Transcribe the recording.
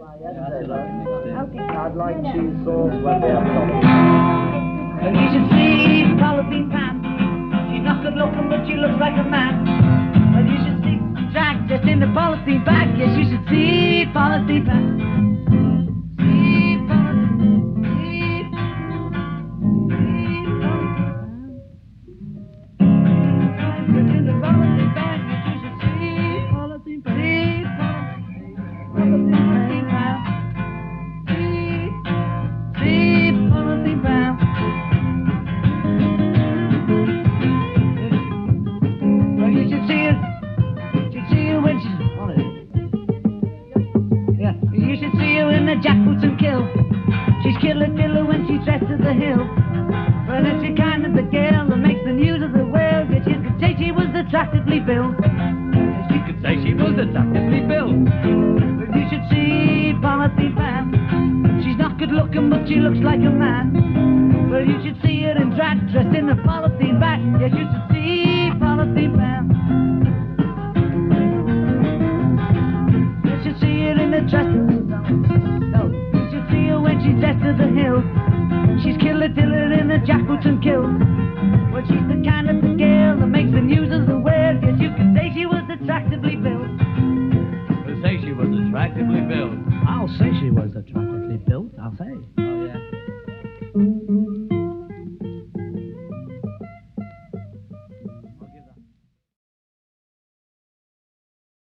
I'd like cheese sauce when they're And you should see Polythene Pam. She's not good looking, but she looks like a man. Well, you should see Jack just in the polythene bag. Yes, you should see Polythene Pam. You should see her in the jackboots and kill. She's killer killer when she's dressed to the hill. But it's the kind of the girl that makes the news of the world. Yes, you could say she was attractively built. Yes, you could say she was attractively built. But you should see Polythene Pam. She's not good looking, but she looks like a man. Well, you should see her in drag, dressed in a polythene bag. Yes, you should see Polythene Pam. See her in a dress. No, you should see her when she's dressed to the hill. She's killer diller in a jackboots and kilt. Well, she's the kind of the girl that makes the news of the world. Yes, you could say she was attractively built. Say she was attractively built. I'll say she was attractively built, I'll say.